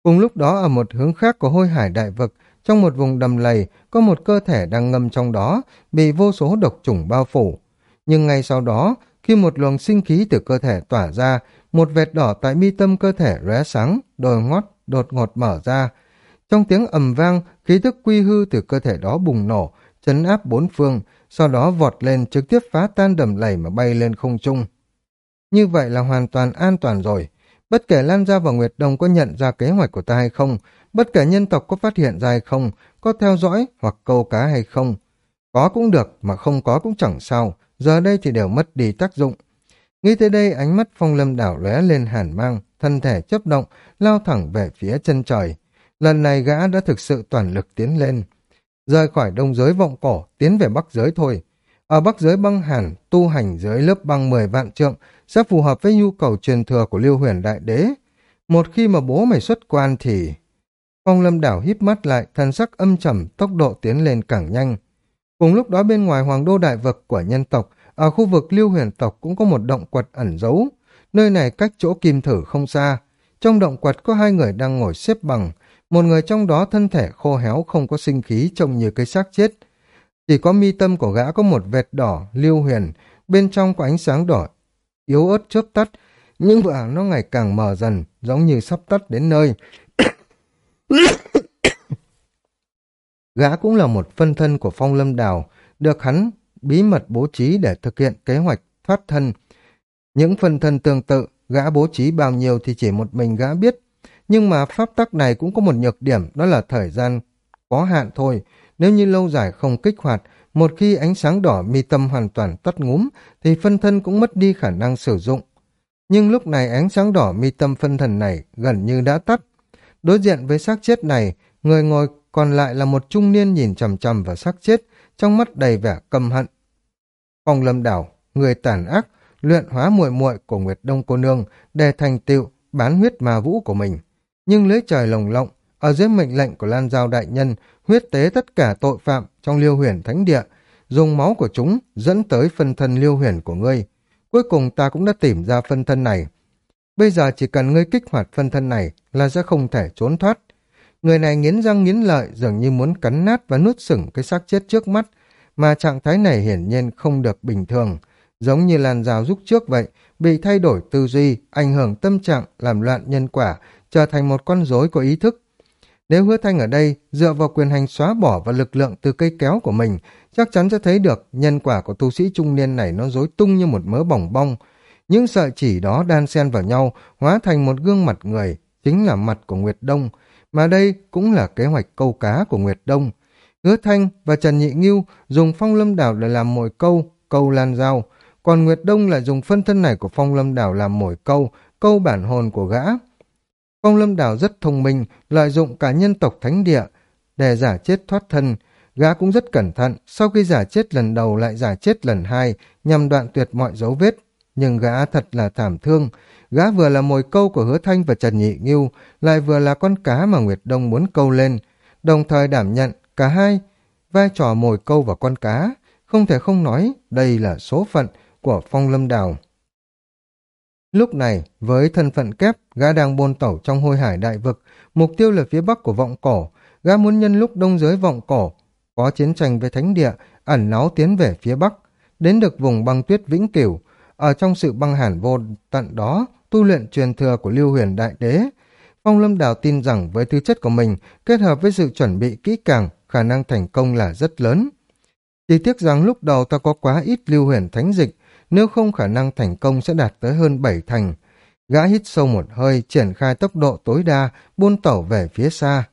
Cùng lúc đó ở một hướng khác của hôi hải đại vực, trong một vùng đầm lầy có một cơ thể đang ngâm trong đó, bị vô số độc trùng bao phủ. Nhưng ngay sau đó, khi một luồng sinh khí từ cơ thể tỏa ra, một vệt đỏ tại mi tâm cơ thể lóe sáng, đồi ngót đột ngột mở ra. Trong tiếng ầm vang, khí tức quy hư từ cơ thể đó bùng nổ, chấn áp bốn phương, sau đó vọt lên trực tiếp phá tan đầm lầy mà bay lên không trung. Như vậy là hoàn toàn an toàn rồi. Bất kể Lan Gia và Nguyệt Đông có nhận ra kế hoạch của ta hay không, bất kể nhân tộc có phát hiện ra hay không, có theo dõi hoặc câu cá hay không. Có cũng được, mà không có cũng chẳng sao, giờ đây thì đều mất đi tác dụng. Nghĩ tới đây ánh mắt phong lâm đảo lóe lên hàn mang, thân thể chấp động, lao thẳng về phía chân trời. Lần này gã đã thực sự toàn lực tiến lên. Rời khỏi đông giới vọng cổ, tiến về bắc giới thôi. Ở bắc giới băng hàn, tu hành dưới lớp băng 10 vạn trượng sẽ phù hợp với nhu cầu truyền thừa của lưu huyền đại đế. Một khi mà bố mày xuất quan thì... Phong lâm đảo híp mắt lại, thần sắc âm trầm, tốc độ tiến lên càng nhanh. Cùng lúc đó bên ngoài hoàng đô đại vực của nhân tộc, ở khu vực lưu huyền tộc cũng có một động quật ẩn giấu. Nơi này cách chỗ kim thử không xa. Trong động quật có hai người đang ngồi xếp bằng. Một người trong đó thân thể khô héo không có sinh khí trông như cây xác chết. Chỉ có mi tâm của gã có một vệt đỏ, lưu huyền, bên trong có ánh sáng đỏ, yếu ớt chớp tắt, nhưng mà nó ngày càng mờ dần, giống như sắp tắt đến nơi. [coughs] Gã cũng là một phân thân của phong lâm đào, được hắn bí mật bố trí để thực hiện kế hoạch thoát thân. Những phân thân tương tự, gã bố trí bao nhiêu thì chỉ một mình gã biết. Nhưng mà pháp tắc này cũng có một nhược điểm, đó là thời gian có hạn thôi. Nếu như lâu dài không kích hoạt, một khi ánh sáng đỏ mi tâm hoàn toàn tắt ngúm, thì phân thân cũng mất đi khả năng sử dụng. Nhưng lúc này ánh sáng đỏ mi tâm phân thần này gần như đã tắt. Đối diện với xác chết này, người ngồi còn lại là một trung niên nhìn chằm chằm vào xác chết, trong mắt đầy vẻ căm hận. Phong lâm đảo, người tàn ác, luyện hóa muội muội của Nguyệt Đông cô nương để thành tựu bán huyết ma vũ của mình. Nhưng lưới trời lồng lộng, ở dưới mệnh lệnh của Lan Giao Đại Nhân, huyết tế tất cả tội phạm trong liêu huyền thánh địa, dùng máu của chúng dẫn tới phân thân liêu huyền của ngươi. Cuối cùng ta cũng đã tìm ra phân thân này. Bây giờ chỉ cần ngươi kích hoạt phân thân này là sẽ không thể trốn thoát. Người này nghiến răng nghiến lợi dường như muốn cắn nát và nuốt sửng cái xác chết trước mắt, mà trạng thái này hiển nhiên không được bình thường, giống như làn rào giúp trước vậy, bị thay đổi tư duy, ảnh hưởng tâm trạng, làm loạn nhân quả, trở thành một con rối có ý thức. Nếu hứa thanh ở đây dựa vào quyền hành xóa bỏ và lực lượng từ cây kéo của mình, chắc chắn sẽ thấy được nhân quả của tu sĩ trung niên này nó rối tung như một mớ bỏng bong. Những sợi chỉ đó đan xen vào nhau, hóa thành một gương mặt người, chính là mặt của Nguyệt Đông, mà đây cũng là kế hoạch câu cá của Nguyệt Đông. Hứa Thanh và Trần Nhị Nghiêu dùng phong lâm đảo để làm mồi câu, câu lan dao, còn Nguyệt Đông lại dùng phân thân này của phong lâm đảo làm mồi câu, câu bản hồn của gã. Phong lâm đảo rất thông minh, lợi dụng cả nhân tộc thánh địa để giả chết thoát thân. Gã cũng rất cẩn thận, sau khi giả chết lần đầu lại giả chết lần hai, nhằm đoạn tuyệt mọi dấu vết. Nhưng gã thật là thảm thương, gã vừa là mồi câu của hứa thanh và Trần Nhị Nghiêu, lại vừa là con cá mà Nguyệt Đông muốn câu lên, đồng thời đảm nhận cả hai vai trò mồi câu và con cá. Không thể không nói, đây là số phận của Phong Lâm Đào. Lúc này, với thân phận kép, gã đang bôn tẩu trong hôi hải đại vực, mục tiêu là phía bắc của vọng cổ. Gã muốn nhân lúc đông giới vọng cổ, có chiến tranh với thánh địa, ẩn náu tiến về phía bắc, đến được vùng băng tuyết vĩnh cửu. Ở trong sự băng hàn vô tận đó, tu luyện truyền thừa của lưu huyền đại đế. Phong lâm đào tin rằng với tư chất của mình, kết hợp với sự chuẩn bị kỹ càng, khả năng thành công là rất lớn. Chỉ tiếc rằng lúc đầu ta có quá ít lưu huyền thánh dịch, nếu không khả năng thành công sẽ đạt tới hơn 7 thành. Gã hít sâu một hơi, triển khai tốc độ tối đa, buôn tẩu về phía xa.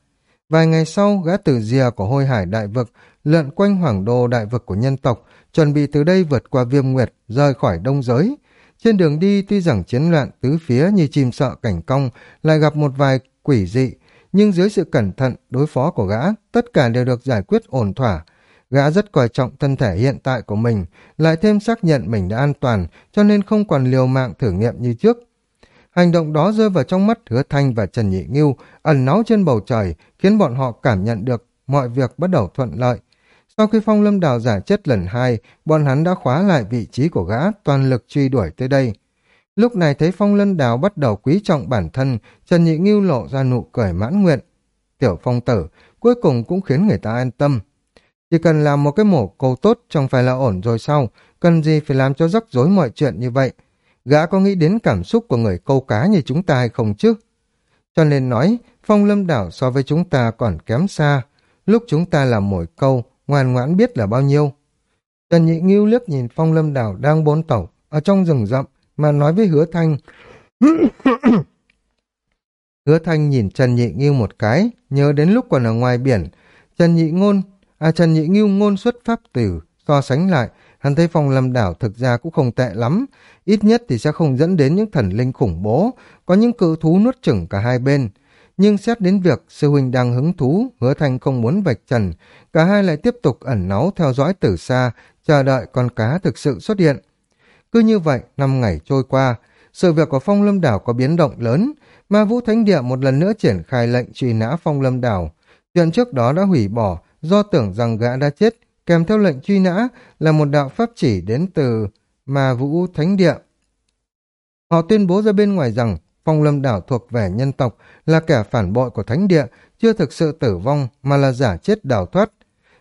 Vài ngày sau, gã từ rìa của hôi hải đại vực, lượn quanh hoàng đô đại vực của nhân tộc, chuẩn bị từ đây vượt qua viêm nguyệt, rời khỏi đông giới. Trên đường đi tuy rằng chiến loạn tứ phía như chim sợ cảnh cong, lại gặp một vài quỷ dị, nhưng dưới sự cẩn thận, đối phó của gã, tất cả đều được giải quyết ổn thỏa, Gã rất coi trọng thân thể hiện tại của mình, lại thêm xác nhận mình đã an toàn, cho nên không còn liều mạng thử nghiệm như trước. Hành động đó rơi vào trong mắt Hứa Thanh và Trần Nhị Ngưu, ẩn náu trên bầu trời, khiến bọn họ cảm nhận được mọi việc bắt đầu thuận lợi. Sau khi Phong Lâm Đào giả chết lần hai, bọn hắn đã khóa lại vị trí của gã, toàn lực truy đuổi tới đây. Lúc này thấy Phong Lâm Đào bắt đầu quý trọng bản thân, Trần Nhị Ngưu lộ ra nụ cười mãn nguyện. Tiểu Phong Tử cuối cùng cũng khiến người ta an tâm. Chỉ cần làm một cái mổ câu tốt chẳng phải là ổn rồi sao, cần gì phải làm cho rắc rối mọi chuyện như vậy. Gã có nghĩ đến cảm xúc của người câu cá như chúng ta hay không chứ? Cho nên nói, phong lâm đảo so với chúng ta còn kém xa. Lúc chúng ta làm mồi câu, ngoan ngoãn biết là bao nhiêu. Trần Nhị Nghiêu liếc nhìn phong lâm đảo đang bốn tẩu ở trong rừng rậm mà nói với hứa thanh. [coughs] hứa thanh nhìn Trần Nhị Nghiêu một cái, nhớ đến lúc còn ở ngoài biển. Trần Nhị Ngôn À Trần Nhị Ngưu ngôn xuất pháp tử, so sánh lại, hắn thấy phong lâm đảo thực ra cũng không tệ lắm, ít nhất thì sẽ không dẫn đến những thần linh khủng bố, có những cự thú nuốt chửng cả hai bên. Nhưng xét đến việc sư huynh đang hứng thú, hứa thanh không muốn vạch trần, cả hai lại tiếp tục ẩn náu theo dõi từ xa, chờ đợi con cá thực sự xuất hiện. Cứ như vậy, năm ngày trôi qua, sự việc của phong lâm đảo có biến động lớn, ma vũ thánh địa một lần nữa triển khai lệnh truy nã phong lâm đảo. Chuyện trước đó đã hủy bỏ do tưởng rằng gã đã chết, kèm theo lệnh truy nã là một đạo pháp chỉ đến từ ma vũ thánh địa. Họ tuyên bố ra bên ngoài rằng phong lâm đảo thuộc về nhân tộc là kẻ phản bội của thánh địa, chưa thực sự tử vong mà là giả chết đào thoát.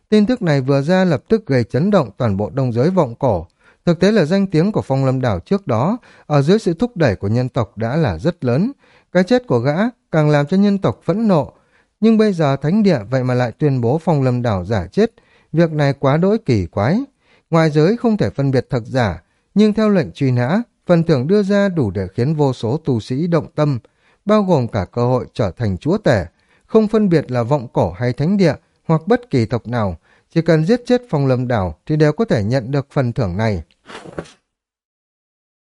Tin tức này vừa ra lập tức gây chấn động toàn bộ đông giới vọng cổ. Thực tế là danh tiếng của phong lâm đảo trước đó, ở dưới sự thúc đẩy của nhân tộc đã là rất lớn. Cái chết của gã càng làm cho nhân tộc phẫn nộ. Nhưng bây giờ thánh địa vậy mà lại tuyên bố phong lâm đảo giả chết. Việc này quá đỗi kỳ quái. Ngoài giới không thể phân biệt thật giả, nhưng theo lệnh truy nã, phần thưởng đưa ra đủ để khiến vô số tu sĩ động tâm, bao gồm cả cơ hội trở thành chúa tể, không phân biệt là vọng cổ hay thánh địa, hoặc bất kỳ tộc nào, chỉ cần giết chết phong lâm đảo thì đều có thể nhận được phần thưởng này.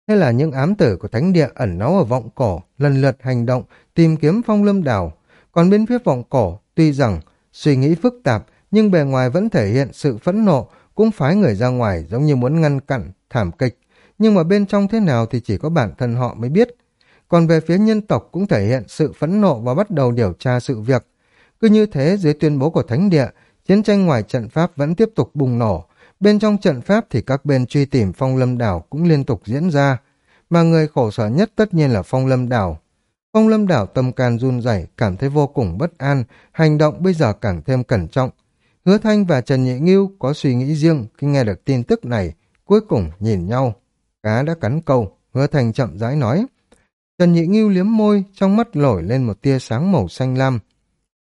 Hay là những ám tử của thánh địa ẩn náu ở vọng cổ, lần lượt hành động, tìm kiếm phong lâm đảo. Còn bên phía vọng cổ, tuy rằng suy nghĩ phức tạp, nhưng bề ngoài vẫn thể hiện sự phẫn nộ, cũng phái người ra ngoài giống như muốn ngăn cản, thảm kịch. Nhưng mà bên trong thế nào thì chỉ có bản thân họ mới biết. Còn về phía nhân tộc cũng thể hiện sự phẫn nộ và bắt đầu điều tra sự việc. Cứ như thế dưới tuyên bố của Thánh Địa, chiến tranh ngoài trận pháp vẫn tiếp tục bùng nổ. Bên trong trận pháp thì các bên truy tìm phong lâm đảo cũng liên tục diễn ra. Mà người khổ sở nhất tất nhiên là phong lâm đảo. Phong lâm đảo tâm can run rẩy cảm thấy vô cùng bất an, hành động bây giờ càng thêm cẩn trọng. Hứa Thanh và Trần Nhị Nghiêu có suy nghĩ riêng khi nghe được tin tức này, cuối cùng nhìn nhau. Cá đã cắn câu, Hứa Thanh chậm rãi nói. Trần Nhị Nghiêu liếm môi, trong mắt lổi lên một tia sáng màu xanh lam.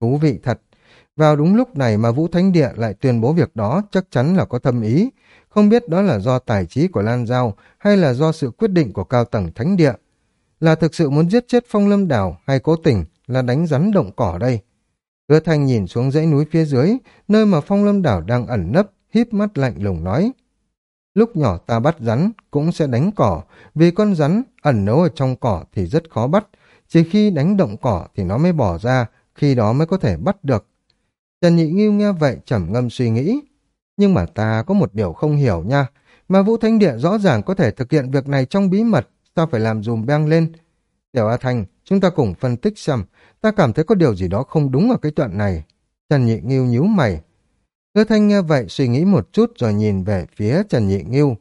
Thú vị thật. Vào đúng lúc này mà Vũ Thánh Địa lại tuyên bố việc đó chắc chắn là có thâm ý. Không biết đó là do tài trí của Lan Giao hay là do sự quyết định của cao tầng Thánh Địa. Là thực sự muốn giết chết Phong Lâm Đảo hay cố tình là đánh rắn động cỏ đây. Hứa Thanh nhìn xuống dãy núi phía dưới, nơi mà Phong Lâm Đảo đang ẩn nấp, híp mắt lạnh lùng nói. Lúc nhỏ ta bắt rắn cũng sẽ đánh cỏ, vì con rắn ẩn nấu ở trong cỏ thì rất khó bắt, chỉ khi đánh động cỏ thì nó mới bỏ ra, khi đó mới có thể bắt được. Trần Nhị Nghiêu nghe vậy trầm ngâm suy nghĩ. Nhưng mà ta có một điều không hiểu nha, mà Vũ Thanh Địa rõ ràng có thể thực hiện việc này trong bí mật, sao phải làm dùm beng lên. Tiểu A Thành, chúng ta cùng phân tích xem, ta cảm thấy có điều gì đó không đúng ở cái đoạn này. Trần Nhị Nghiêu nhíu mày. Hứa Thanh nghe vậy suy nghĩ một chút rồi nhìn về phía Trần Nhị Nghiêu.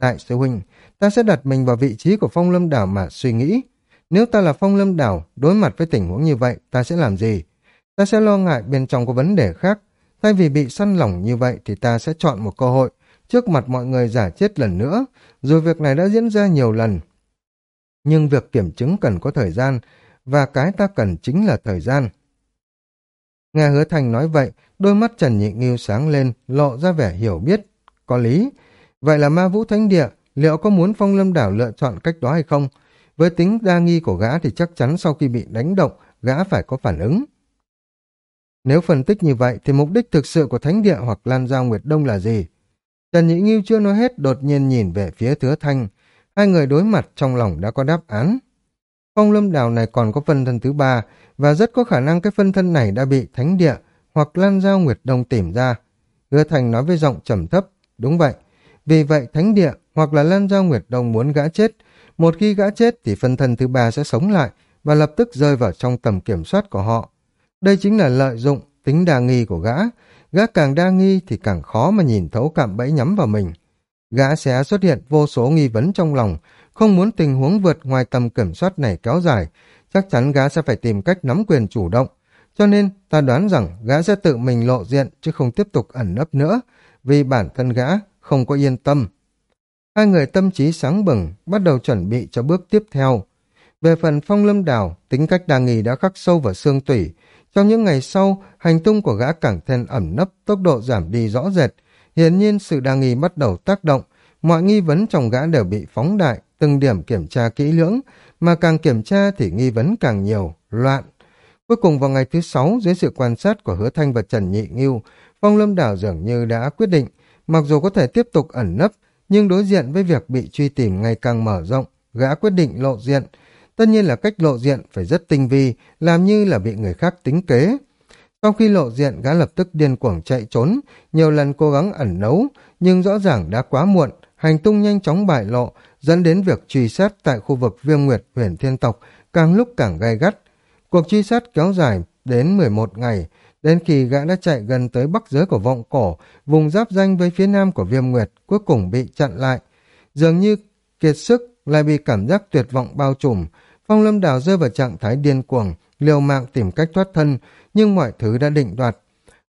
Đại sư huynh, ta sẽ đặt mình vào vị trí của Phong Lâm Đảo mà suy nghĩ. Nếu ta là phong lâm đảo, đối mặt với tình huống như vậy, ta sẽ làm gì? Ta sẽ lo ngại bên trong có vấn đề khác. Thay vì bị săn lỏng như vậy thì ta sẽ chọn một cơ hội, trước mặt mọi người giả chết lần nữa, rồi việc này đã diễn ra nhiều lần. Nhưng việc kiểm chứng cần có thời gian, và cái ta cần chính là thời gian. Nghe hứa thành nói vậy, đôi mắt Trần Nhị Nghiêu sáng lên, lộ ra vẻ hiểu biết. Có lý. Vậy là ma vũ thánh địa, liệu có muốn phong lâm đảo lựa chọn cách đó hay không? Với tính đa nghi của gã thì chắc chắn sau khi bị đánh động, gã phải có phản ứng. Nếu phân tích như vậy thì mục đích thực sự của Thánh Địa hoặc Lan Giao Nguyệt Đông là gì? Trần Nhị Nghiêu chưa nói hết đột nhiên nhìn về phía Thứ Thanh. Hai người đối mặt trong lòng đã có đáp án. Phong lâm đào này còn có phân thân thứ ba và rất có khả năng cái phân thân này đã bị Thánh Địa hoặc Lan Giao Nguyệt Đông tìm ra. Hứa Thành nói với giọng trầm thấp. Đúng vậy. Vì vậy Thánh Địa hoặc là Lan Giao Nguyệt Đông muốn gã chết một khi gã chết thì phân thân thứ ba sẽ sống lại và lập tức rơi vào trong tầm kiểm soát của họ. Đây chính là lợi dụng tính đa nghi của gã. Gã càng đa nghi thì càng khó mà nhìn thấu cạm bẫy nhắm vào mình. Gã sẽ xuất hiện vô số nghi vấn trong lòng, không muốn tình huống vượt ngoài tầm kiểm soát này kéo dài, chắc chắn gã sẽ phải tìm cách nắm quyền chủ động. Cho nên ta đoán rằng gã sẽ tự mình lộ diện chứ không tiếp tục ẩn nấp nữa, vì bản thân gã không có yên tâm Hai người tâm trí sáng bừng, bắt đầu chuẩn bị cho bước tiếp theo. Về phần phong lâm đảo, tính cách đa nghi đã khắc sâu vào xương tủy. Trong những ngày sau, hành tung của gã càng thêm ẩm nấp, tốc độ giảm đi rõ rệt. Hiển nhiên sự đa nghi bắt đầu tác động, mọi nghi vấn trong gã đều bị phóng đại, từng điểm kiểm tra kỹ lưỡng, mà càng kiểm tra thì nghi vấn càng nhiều, loạn. Cuối cùng vào ngày thứ sáu, dưới sự quan sát của Hứa Thanh và Trần Nhị Nghiêu, Phong Lâm Đảo dường như đã quyết định, mặc dù có thể tiếp tục ẩn nấp, nhưng đối diện với việc bị truy tìm ngày càng mở rộng, gã quyết định lộ diện. Tất nhiên là cách lộ diện phải rất tinh vi, làm như là bị người khác tính kế. Sau khi lộ diện, gã lập tức điên cuồng chạy trốn, nhiều lần cố gắng ẩn nấu, nhưng rõ ràng đã quá muộn, hành tung nhanh chóng bại lộ, dẫn đến việc truy sát tại khu vực viêm nguyệt huyền thiên tộc càng lúc càng gay gắt. Cuộc truy sát kéo dài đến 11 ngày, đến khi gã đã chạy gần tới bắc giới của vọng cổ, vùng giáp danh với phía nam của viêm nguyệt, cuối cùng bị chặn lại. Dường như kiệt sức, lại bị cảm giác tuyệt vọng bao trùm, phong lâm đào rơi vào trạng thái điên cuồng, liều mạng tìm cách thoát thân, nhưng mọi thứ đã định đoạt.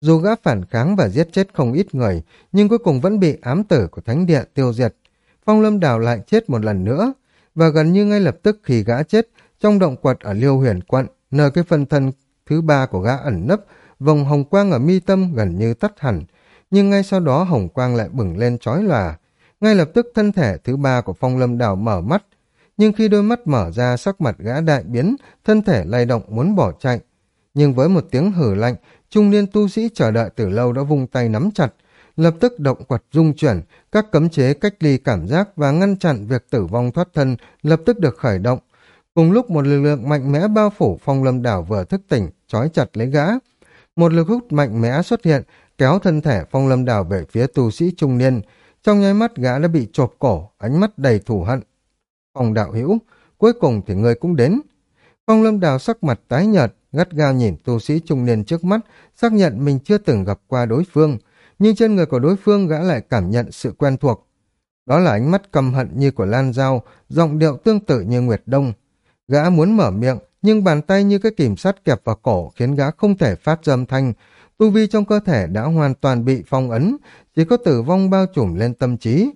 Dù gã phản kháng và giết chết không ít người, nhưng cuối cùng vẫn bị ám tử của thánh địa tiêu diệt. Phong lâm đào lại chết một lần nữa, và gần như ngay lập tức khi gã chết, trong động quật ở liêu huyền quận, nơi cái phân thân thứ ba của gã ẩn nấp, vòng hồng quang ở mi tâm gần như tắt hẳn, nhưng ngay sau đó hồng quang lại bừng lên chói lòa. Ngay lập tức thân thể thứ ba của phong lâm đào mở mắt, nhưng khi đôi mắt mở ra sắc mặt gã đại biến, thân thể lay động muốn bỏ chạy. Nhưng với một tiếng hử lạnh, trung niên tu sĩ chờ đợi từ lâu đã vung tay nắm chặt, lập tức động quật dung chuyển, các cấm chế cách ly cảm giác và ngăn chặn việc tử vong thoát thân lập tức được khởi động. Cùng lúc một lực lượng mạnh mẽ bao phủ phong lâm đảo vừa thức tỉnh, trói chặt lấy gã. Một lực hút mạnh mẽ xuất hiện, kéo thân thể phong lâm đảo về phía tu sĩ trung niên. Trong nháy mắt gã đã bị chộp cổ, ánh mắt đầy thù hận. Phong đạo hữu, cuối cùng thì người cũng đến. Phong lâm đảo sắc mặt tái nhợt, gắt gao nhìn tu sĩ trung niên trước mắt, xác nhận mình chưa từng gặp qua đối phương, nhưng trên người của đối phương gã lại cảm nhận sự quen thuộc. Đó là ánh mắt căm hận như của Lan Giao, giọng điệu tương tự như Nguyệt Đông. Gã muốn mở miệng, nhưng bàn tay như cái kìm sắt kẹp vào cổ khiến gã không thể phát ra âm thanh. Tu vi trong cơ thể đã hoàn toàn bị phong ấn, chỉ có tử vong bao trùm lên tâm trí.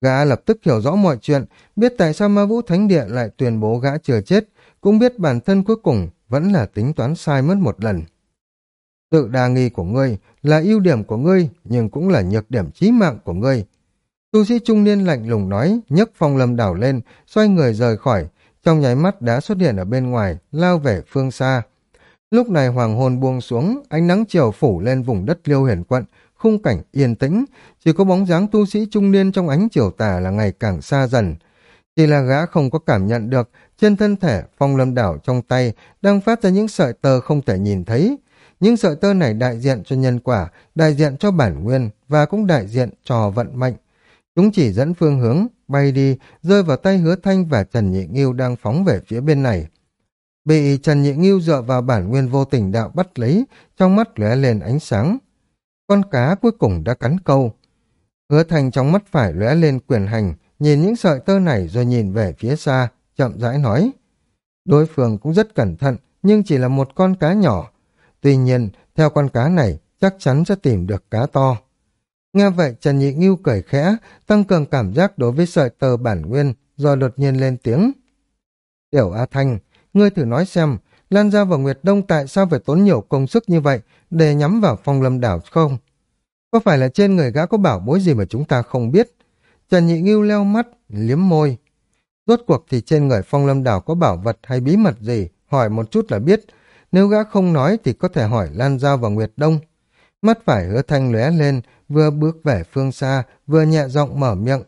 Gã lập tức hiểu rõ mọi chuyện, biết tại sao ma vũ thánh địa lại tuyên bố gã chưa chết, cũng biết bản thân cuối cùng vẫn là tính toán sai mất một lần. Tự đa nghi của ngươi là ưu điểm của ngươi, nhưng cũng là nhược điểm chí mạng của ngươi. Tu sĩ trung niên lạnh lùng nói, nhấc phong lâm đảo lên, xoay người rời khỏi, trong nháy mắt đã xuất hiện ở bên ngoài, lao về phương xa. Lúc này hoàng hôn buông xuống, ánh nắng chiều phủ lên vùng đất liêu hiển quận, khung cảnh yên tĩnh, chỉ có bóng dáng tu sĩ trung niên trong ánh chiều tà là ngày càng xa dần. Chỉ là gã không có cảm nhận được trên thân thể phong lâm đảo trong tay đang phát ra những sợi tơ không thể nhìn thấy. Những sợi tơ này đại diện cho nhân quả, đại diện cho bản nguyên và cũng đại diện cho vận mệnh. Chúng chỉ dẫn phương hướng, bay đi, rơi vào tay hứa thanh và Trần Nhị Nghiêu đang phóng về phía bên này. Bị Trần Nhị Nghiêu dựa vào bản nguyên vô tình đạo bắt lấy, trong mắt lóe lên ánh sáng. Con cá cuối cùng đã cắn câu. Hứa thanh trong mắt phải lóe lên quyền hành, nhìn những sợi tơ này rồi nhìn về phía xa, chậm rãi nói. Đối phương cũng rất cẩn thận, nhưng chỉ là một con cá nhỏ. Tuy nhiên, theo con cá này, chắc chắn sẽ tìm được cá to. Nghe vậy Trần Nhị Ngưu cười khẽ, tăng cường cảm giác đối với sợi tờ bản nguyên, rồi đột nhiên lên tiếng. Tiểu A Thanh, ngươi thử nói xem, Lan Gia và Nguyệt Đông tại sao phải tốn nhiều công sức như vậy để nhắm vào phong lâm đảo không? Có phải là trên người gã có bảo bối gì mà chúng ta không biết? Trần Nhị Ngưu leo mắt, liếm môi. Rốt cuộc thì trên người phong lâm đảo có bảo vật hay bí mật gì, hỏi một chút là biết. Nếu gã không nói thì có thể hỏi Lan Giao và Nguyệt Đông. Mắt phải hứa thanh lóe lên, vừa bước về phương xa, vừa nhẹ giọng mở miệng.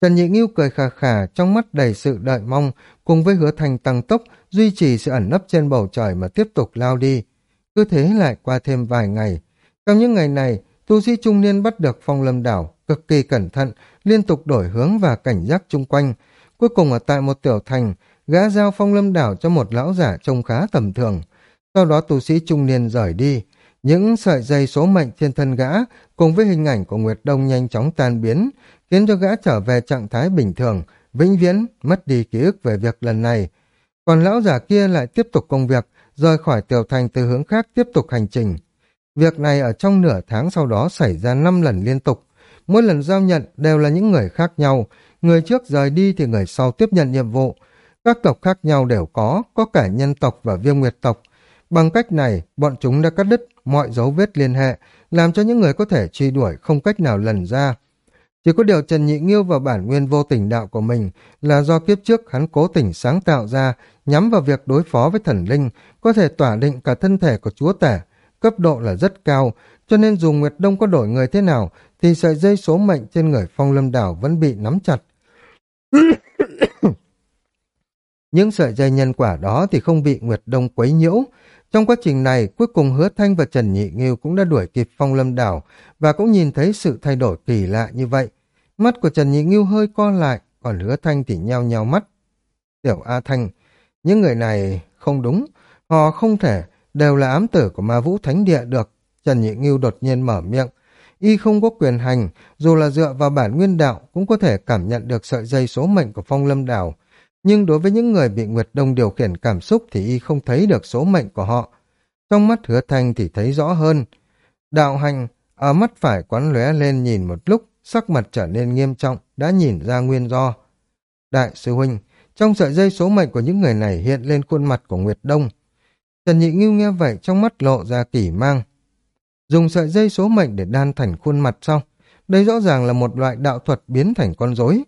Trần Nhị Nghiêu cười khà khà, trong mắt đầy sự đợi mong, cùng với hứa thanh tăng tốc, duy trì sự ẩn nấp trên bầu trời mà tiếp tục lao đi. Cứ thế lại qua thêm vài ngày. Trong những ngày này, tu sĩ trung niên bắt được phong lâm đảo, cực kỳ cẩn thận, liên tục đổi hướng và cảnh giác chung quanh. Cuối cùng ở tại một tiểu thành, gã giao phong lâm đảo cho một lão giả trông khá tầm thường. Sau đó tu sĩ trung niên rời đi, những sợi dây số mệnh trên thân gã cùng với hình ảnh của Nguyệt Đông nhanh chóng tan biến, khiến cho gã trở về trạng thái bình thường, vĩnh viễn, mất đi ký ức về việc lần này. Còn lão giả kia lại tiếp tục công việc, rời khỏi tiểu thành từ hướng khác tiếp tục hành trình. Việc này ở trong nửa tháng sau đó xảy ra 5 lần liên tục. Mỗi lần giao nhận đều là những người khác nhau. Người trước rời đi thì người sau tiếp nhận nhiệm vụ. Các tộc khác nhau đều có, có cả nhân tộc và viêm nguyệt tộc. Bằng cách này, bọn chúng đã cắt đứt mọi dấu vết liên hệ, làm cho những người có thể truy đuổi không cách nào lần ra. Chỉ có điều Trần Nhị Nghiêu và bản nguyên vô tình đạo của mình là do kiếp trước hắn cố tình sáng tạo ra nhắm vào việc đối phó với thần linh, có thể tỏa định cả thân thể của chúa tể, cấp độ là rất cao, cho nên dù Nguyệt Đông có đổi người thế nào thì sợi dây số mệnh trên người phong lâm đảo vẫn bị nắm chặt. [coughs] Những sợi dây nhân quả đó thì không bị Nguyệt Đông quấy nhiễu, trong quá trình này, cuối cùng Hứa Thanh và Trần Nhị Nghiêu cũng đã đuổi kịp phong lâm đảo và cũng nhìn thấy sự thay đổi kỳ lạ như vậy. Mắt của Trần Nhị nghiêu hơi co lại, còn hứa thanh thì nheo nheo mắt. Tiểu A Thanh, những người này không đúng, họ không thể đều là ám tử của ma vũ thánh địa được. Trần Nhị Ngưu đột nhiên mở miệng. Y không có quyền hành, dù là dựa vào bản nguyên đạo cũng có thể cảm nhận được sợi dây số mệnh của phong lâm đảo. Nhưng đối với những người bị Nguyệt Đông điều khiển cảm xúc thì Y không thấy được số mệnh của họ. Trong mắt hứa thanh thì thấy rõ hơn. Đạo hành, ở mắt phải quán lóe lên nhìn một lúc, sắc mặt trở nên nghiêm trọng, đã nhìn ra nguyên do. Đại sư huynh, trong sợi dây số mệnh của những người này hiện lên khuôn mặt của Nguyệt Đông. Trần Nhị Ngưu nghe vậy trong mắt lộ ra kỷ mang. Dùng sợi dây số mệnh để đan thành khuôn mặt sau. Đây rõ ràng là một loại đạo thuật biến thành con rối.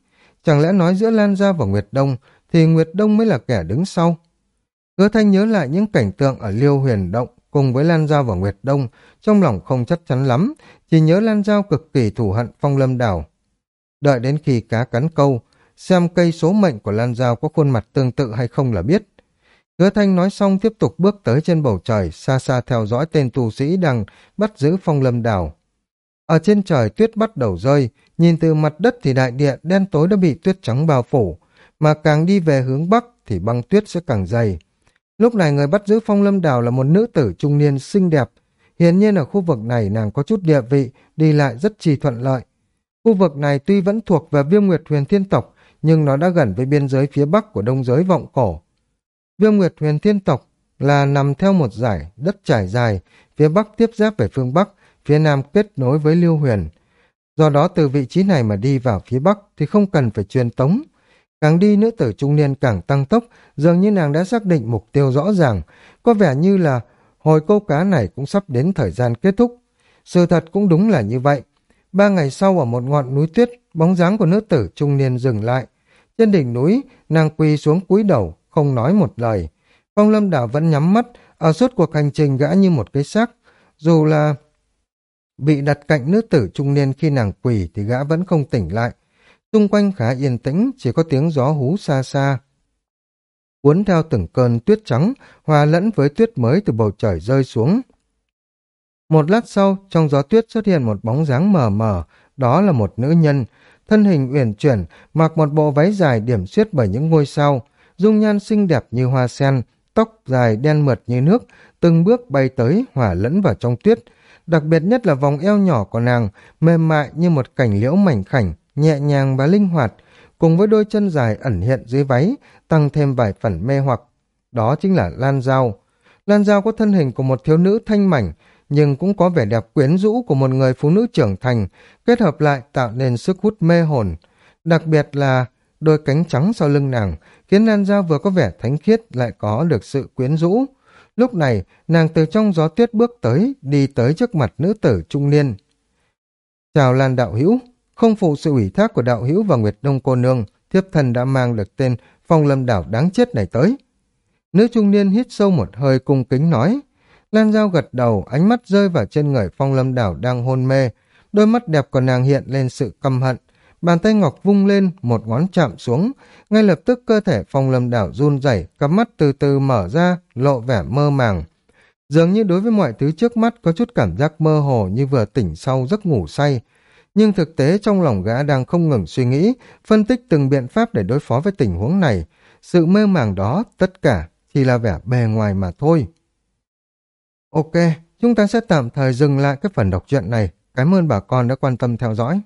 Chẳng lẽ nói giữa Lan Gia và Nguyệt Đông thì Nguyệt Đông mới là kẻ đứng sau? Hứa Thanh nhớ lại những cảnh tượng ở Liêu Huyền Động cùng với Lan Giao và Nguyệt Đông, trong lòng không chắc chắn lắm, chỉ nhớ Lan Giao cực kỳ thù hận phong lâm đảo. Đợi đến khi cá cắn câu, xem cây số mệnh của Lan Giao có khuôn mặt tương tự hay không là biết. Hứa Thanh nói xong tiếp tục bước tới trên bầu trời, xa xa theo dõi tên tù sĩ đang bắt giữ phong lâm đảo. Ở trên trời tuyết bắt đầu rơi, nhìn từ mặt đất thì đại địa đen tối đã bị tuyết trắng bao phủ, mà càng đi về hướng bắc thì băng tuyết sẽ càng dày. Lúc này người bắt giữ phong lâm đảo là một nữ tử trung niên xinh đẹp. Hiển nhiên ở khu vực này nàng có chút địa vị, đi lại rất trì thuận lợi. Khu vực này tuy vẫn thuộc về viêm nguyệt huyền thiên tộc, nhưng nó đã gần với biên giới phía bắc của đông giới vọng cổ. Viêm nguyệt huyền thiên tộc là nằm theo một giải đất trải dài, phía bắc tiếp giáp về phương bắc, phía nam kết nối với lưu huyền. Do đó từ vị trí này mà đi vào phía bắc thì không cần phải truyền tống. Càng đi nữ tử trung niên càng tăng tốc, dường như nàng đã xác định mục tiêu rõ ràng, có vẻ như là hồi câu cá này cũng sắp đến thời gian kết thúc. Sự thật cũng đúng là như vậy. Ba ngày sau ở một ngọn núi tuyết, bóng dáng của nữ tử trung niên dừng lại. Trên đỉnh núi, nàng quỳ xuống cúi đầu, không nói một lời. Phong lâm đảo vẫn nhắm mắt, ở suốt cuộc hành trình gã như một cái xác. Dù là bị đặt cạnh nữ tử trung niên khi nàng quỳ thì gã vẫn không tỉnh lại. Xung quanh khá yên tĩnh, chỉ có tiếng gió hú xa xa. Cuốn theo từng cơn tuyết trắng, hòa lẫn với tuyết mới từ bầu trời rơi xuống. Một lát sau, trong gió tuyết xuất hiện một bóng dáng mờ mờ, đó là một nữ nhân, thân hình uyển chuyển, mặc một bộ váy dài điểm xuyết bởi những ngôi sao, dung nhan xinh đẹp như hoa sen, tóc dài đen mượt như nước, từng bước bay tới hòa lẫn vào trong tuyết. Đặc biệt nhất là vòng eo nhỏ của nàng, mềm mại như một cảnh liễu mảnh khảnh, nhẹ nhàng và linh hoạt, cùng với đôi chân dài ẩn hiện dưới váy, tăng thêm vài phần mê hoặc. Đó chính là Lan Giao. Lan Giao có thân hình của một thiếu nữ thanh mảnh, nhưng cũng có vẻ đẹp quyến rũ của một người phụ nữ trưởng thành, kết hợp lại tạo nên sức hút mê hồn. Đặc biệt là đôi cánh trắng sau lưng nàng, khiến Lan Giao vừa có vẻ thánh khiết lại có được sự quyến rũ. Lúc này, nàng từ trong gió tuyết bước tới, đi tới trước mặt nữ tử trung niên. Chào Lan Đạo Hữu không phụ sự ủy thác của đạo hữu và Nguyệt Đông cô nương, thiếp thần đã mang được tên phong lâm đảo đáng chết này tới. Nữ trung niên hít sâu một hơi cung kính nói. Lan Giao gật đầu, ánh mắt rơi vào trên người phong lâm đảo đang hôn mê. Đôi mắt đẹp của nàng hiện lên sự căm hận. Bàn tay ngọc vung lên, một ngón chạm xuống. Ngay lập tức cơ thể phong lâm đảo run rẩy, cặp mắt từ từ mở ra, lộ vẻ mơ màng. Dường như đối với mọi thứ trước mắt có chút cảm giác mơ hồ như vừa tỉnh sau giấc ngủ say, nhưng thực tế trong lòng gã đang không ngừng suy nghĩ, phân tích từng biện pháp để đối phó với tình huống này. Sự mơ màng đó, tất cả chỉ là vẻ bề ngoài mà thôi. Ok, chúng ta sẽ tạm thời dừng lại cái phần đọc truyện này. Cảm ơn bà con đã quan tâm theo dõi.